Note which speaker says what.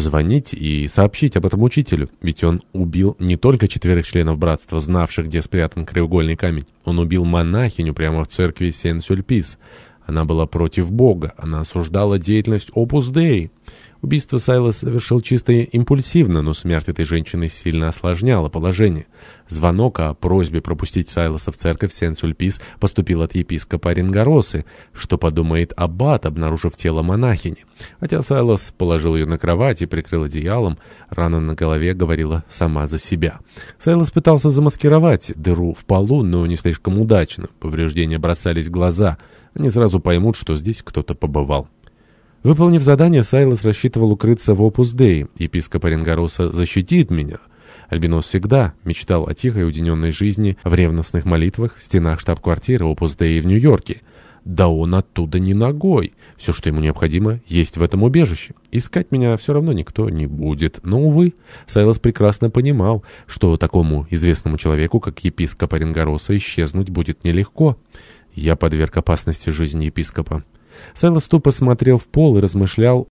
Speaker 1: позвонить и сообщить об этом учителю, ведь он убил не только четверых членов братства, знавших, где спрятан краеугольный камень. Он убил монахиню прямо в церкви Сен-Сюльпис. Она была против Бога, она осуждала деятельность Опус Dei. Убийство Сайлос совершил чисто импульсивно, но смерть этой женщины сильно осложняла положение. Звонок о просьбе пропустить Сайлоса в церковь Сен-Сюльпис поступил от епископа Оренгоросы, что подумает аббат, обнаружив тело монахини. Хотя Сайлос положил ее на кровать и прикрыл одеялом, рана на голове говорила сама за себя. Сайлос пытался замаскировать дыру в полу, но не слишком удачно. Повреждения бросались в глаза. Они сразу поймут, что здесь кто-то побывал. Выполнив задание, Сайлос рассчитывал укрыться в Опус Дей. Епископ Оренгороса защитит меня. Альбинос всегда мечтал о тихой уединенной жизни в ревностных молитвах в стенах штаб-квартиры Опус Дей в Нью-Йорке. Да он оттуда не ногой. Все, что ему необходимо, есть в этом убежище. Искать меня все равно никто не будет. Но, увы, Сайлос прекрасно понимал, что такому известному человеку, как епископ Оренгороса, исчезнуть будет нелегко. Я подверг опасности жизни епископа. Сайлос тупо смотрел в пол и размышлял